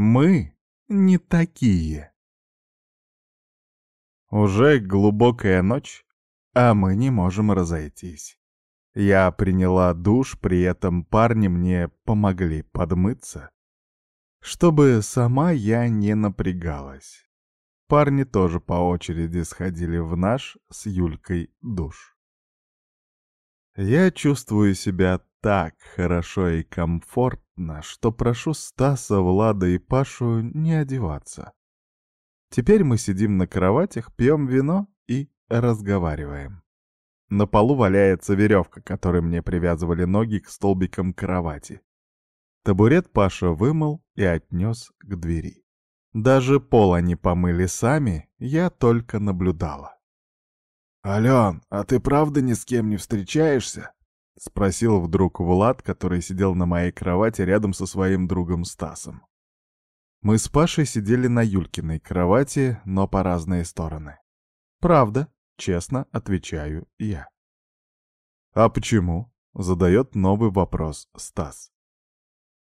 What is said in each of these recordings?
Мы не такие. Уже глубокая ночь, а мы не можем разойтись. Я приняла душ, при этом парни мне помогли подмыться, чтобы сама я не напрягалась. Парни тоже по очереди сходили в наш с Юлькой душ. Я чувствую себя так хорошо и комфортно, что прошу Стаса, Влада и Пашу не одеваться. Теперь мы сидим на кроватях, пьем вино и разговариваем. На полу валяется веревка, которой мне привязывали ноги к столбикам кровати. Табурет Паша вымыл и отнес к двери. Даже пол они помыли сами, я только наблюдала. «Ален, а ты правда ни с кем не встречаешься?» — спросил вдруг Влад, который сидел на моей кровати рядом со своим другом Стасом. Мы с Пашей сидели на Юлькиной кровати, но по разные стороны. «Правда», — честно отвечаю я. «А почему?» — задает новый вопрос Стас.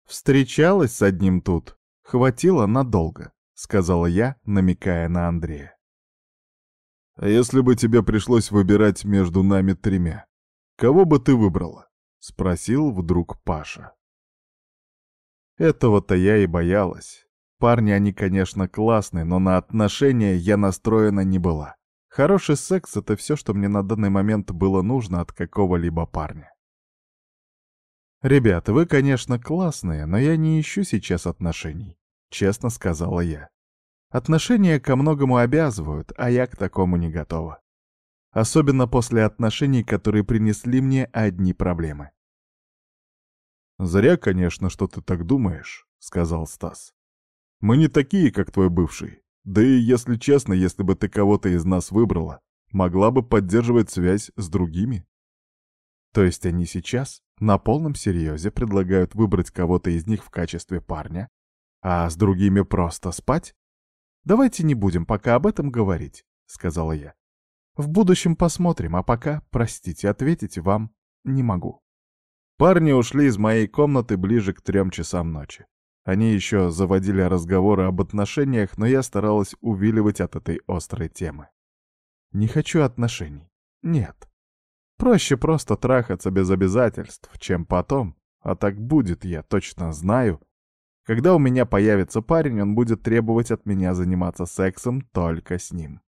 «Встречалась с одним тут. Хватило надолго», — сказала я, намекая на Андрея. «А если бы тебе пришлось выбирать между нами тремя, кого бы ты выбрала?» — спросил вдруг Паша. Этого-то я и боялась. Парни они, конечно, классные, но на отношения я настроена не была. Хороший секс — это все, что мне на данный момент было нужно от какого-либо парня. «Ребята, вы, конечно, классные, но я не ищу сейчас отношений», — честно сказала я. Отношения ко многому обязывают, а я к такому не готова. Особенно после отношений, которые принесли мне одни проблемы. «Зря, конечно, что ты так думаешь», — сказал Стас. Мы не такие, как твой бывший. Да и, если честно, если бы ты кого-то из нас выбрала, могла бы поддерживать связь с другими. То есть они сейчас на полном серьезе предлагают выбрать кого-то из них в качестве парня, а с другими просто спать? Давайте не будем пока об этом говорить, сказала я. В будущем посмотрим, а пока, простите, ответить вам не могу. Парни ушли из моей комнаты ближе к трем часам ночи. Они еще заводили разговоры об отношениях, но я старалась увиливать от этой острой темы. Не хочу отношений. Нет. Проще просто трахаться без обязательств, чем потом. А так будет, я точно знаю. Когда у меня появится парень, он будет требовать от меня заниматься сексом только с ним.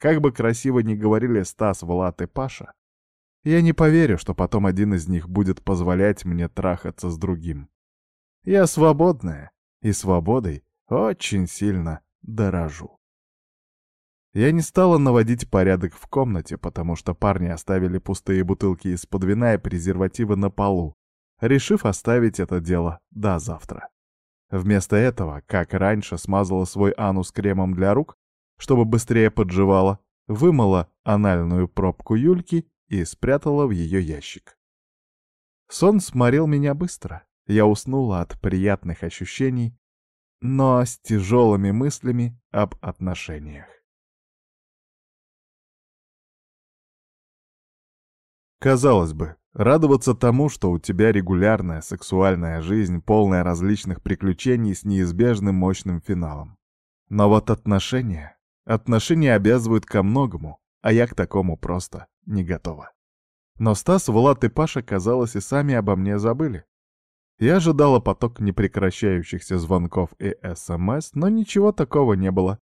Как бы красиво ни говорили Стас, Влад и Паша, я не поверю, что потом один из них будет позволять мне трахаться с другим. Я свободная, и свободой очень сильно дорожу. Я не стала наводить порядок в комнате, потому что парни оставили пустые бутылки из-под вина и презервативы на полу, решив оставить это дело до завтра. Вместо этого, как раньше, смазала свой анус кремом для рук, чтобы быстрее подживала, вымыла анальную пробку Юльки и спрятала в ее ящик. Сон сморил меня быстро. Я уснула от приятных ощущений, но с тяжелыми мыслями об отношениях. Казалось бы, радоваться тому, что у тебя регулярная сексуальная жизнь, полная различных приключений с неизбежным мощным финалом. Но вот отношения... Отношения обязывают ко многому, а я к такому просто не готова. Но Стас, Влад и Паша, казалось, и сами обо мне забыли. Я ожидала поток непрекращающихся звонков и СМС, но ничего такого не было.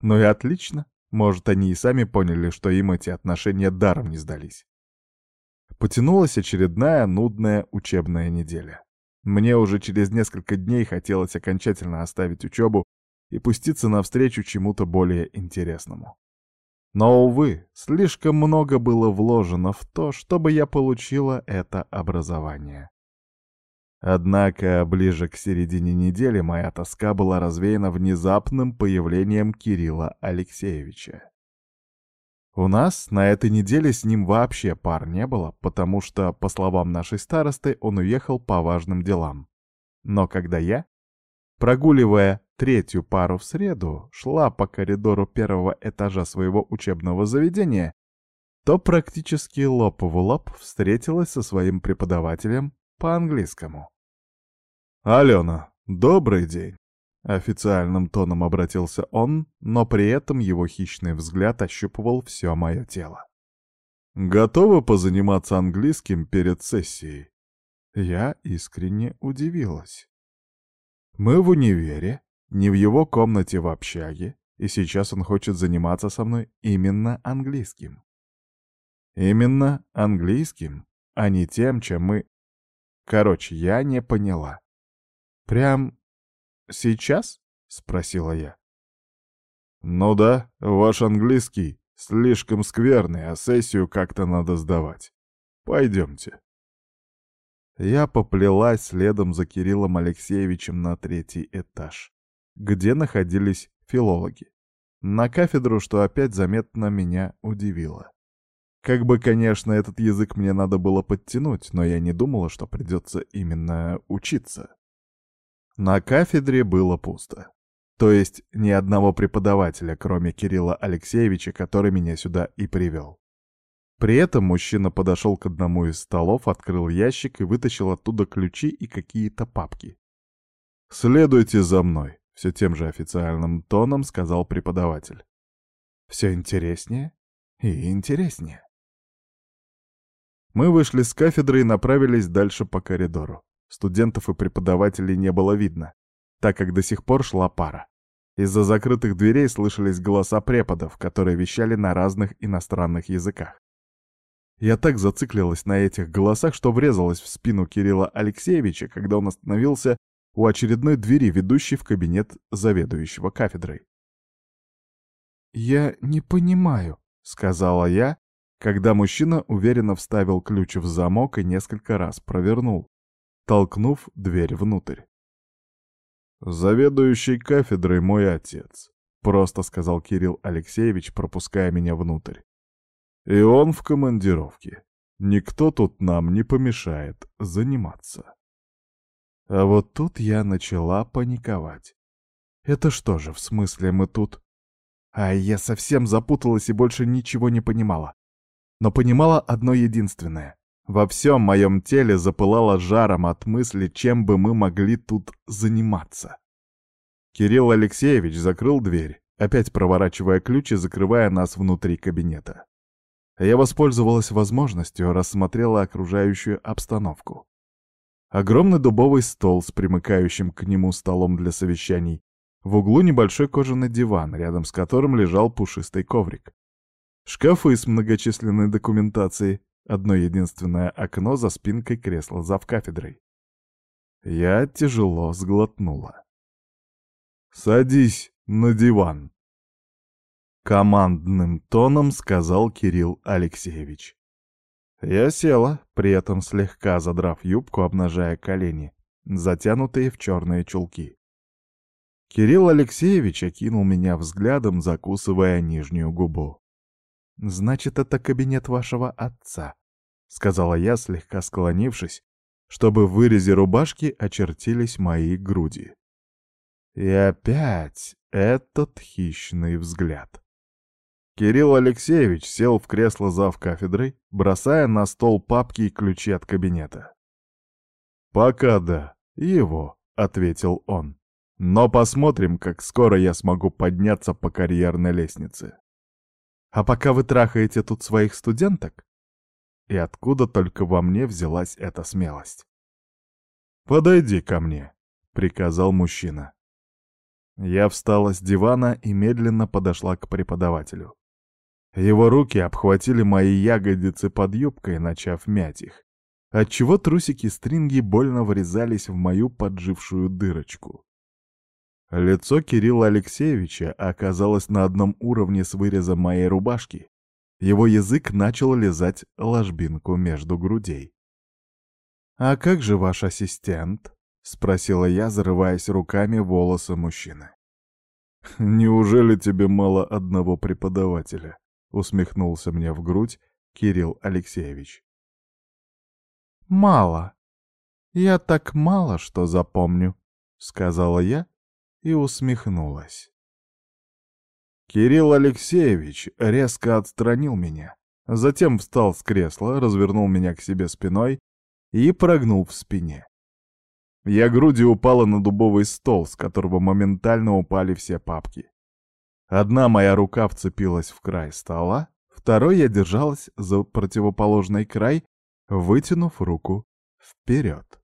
Ну и отлично. Может, они и сами поняли, что им эти отношения даром не сдались. Потянулась очередная нудная учебная неделя. Мне уже через несколько дней хотелось окончательно оставить учебу и пуститься навстречу чему-то более интересному. Но, увы, слишком много было вложено в то, чтобы я получила это образование. Однако ближе к середине недели моя тоска была развеяна внезапным появлением Кирилла Алексеевича. У нас на этой неделе с ним вообще пар не было, потому что, по словам нашей старосты, он уехал по важным делам. Но когда я, прогуливая третью пару в среду, шла по коридору первого этажа своего учебного заведения, то практически лоб в лоб встретилась со своим преподавателем по английскому. «Алена, добрый день!» Официальным тоном обратился он, но при этом его хищный взгляд ощупывал все мое тело. «Готовы позаниматься английским перед сессией?» Я искренне удивилась. «Мы в универе, не в его комнате в общаге, и сейчас он хочет заниматься со мной именно английским. Именно английским, а не тем, чем мы... Короче, я не поняла. Прям сейчас? Спросила я. Ну да, ваш английский слишком скверный, а сессию как-то надо сдавать. Пойдемте. Я поплелась следом за Кириллом Алексеевичем на третий этаж, где находились филологи. На кафедру, что опять заметно меня удивило. Как бы, конечно, этот язык мне надо было подтянуть, но я не думала, что придется именно учиться. На кафедре было пусто. То есть ни одного преподавателя, кроме Кирилла Алексеевича, который меня сюда и привел. При этом мужчина подошел к одному из столов, открыл ящик и вытащил оттуда ключи и какие-то папки. «Следуйте за мной», — все тем же официальным тоном сказал преподаватель. «Все интереснее и интереснее». Мы вышли с кафедры и направились дальше по коридору. Студентов и преподавателей не было видно, так как до сих пор шла пара. Из-за закрытых дверей слышались голоса преподов, которые вещали на разных иностранных языках. Я так зациклилась на этих голосах, что врезалась в спину Кирилла Алексеевича, когда он остановился у очередной двери, ведущей в кабинет заведующего кафедрой. «Я не понимаю», — сказала я, когда мужчина уверенно вставил ключ в замок и несколько раз провернул, толкнув дверь внутрь. «Заведующий кафедрой мой отец», — просто сказал Кирилл Алексеевич, пропуская меня внутрь. «И он в командировке. Никто тут нам не помешает заниматься». А вот тут я начала паниковать. Это что же, в смысле мы тут... А я совсем запуталась и больше ничего не понимала но понимала одно единственное. Во всем моем теле запылало жаром от мысли, чем бы мы могли тут заниматься. Кирилл Алексеевич закрыл дверь, опять проворачивая ключ и закрывая нас внутри кабинета. Я воспользовалась возможностью, рассмотрела окружающую обстановку. Огромный дубовый стол с примыкающим к нему столом для совещаний. В углу небольшой кожаный диван, рядом с которым лежал пушистый коврик. Шкафы с многочисленной документацией, одно единственное окно за спинкой кресла зав кафедрой. Я тяжело сглотнула. «Садись на диван», — командным тоном сказал Кирилл Алексеевич. Я села, при этом слегка задрав юбку, обнажая колени, затянутые в черные чулки. Кирилл Алексеевич окинул меня взглядом, закусывая нижнюю губу. «Значит, это кабинет вашего отца», — сказала я, слегка склонившись, чтобы в вырезе рубашки очертились мои груди. И опять этот хищный взгляд. Кирилл Алексеевич сел в кресло зав кафедрой, бросая на стол папки и ключи от кабинета. «Пока да, его», — ответил он. «Но посмотрим, как скоро я смогу подняться по карьерной лестнице». А пока вы трахаете тут своих студенток? И откуда только во мне взялась эта смелость? «Подойди ко мне», — приказал мужчина. Я встала с дивана и медленно подошла к преподавателю. Его руки обхватили мои ягодицы под юбкой, начав мять их, отчего трусики-стринги больно врезались в мою поджившую дырочку. Лицо Кирилла Алексеевича оказалось на одном уровне с вырезом моей рубашки. Его язык начал лизать ложбинку между грудей. «А как же ваш ассистент?» — спросила я, зарываясь руками волосы мужчины. «Неужели тебе мало одного преподавателя?» — усмехнулся мне в грудь Кирилл Алексеевич. «Мало. Я так мало что запомню», — сказала я, и усмехнулась. Кирилл Алексеевич резко отстранил меня, затем встал с кресла, развернул меня к себе спиной и прогнул в спине. Я грудью упала на дубовый стол, с которого моментально упали все папки. Одна моя рука вцепилась в край стола, второй я держалась за противоположный край, вытянув руку вперед.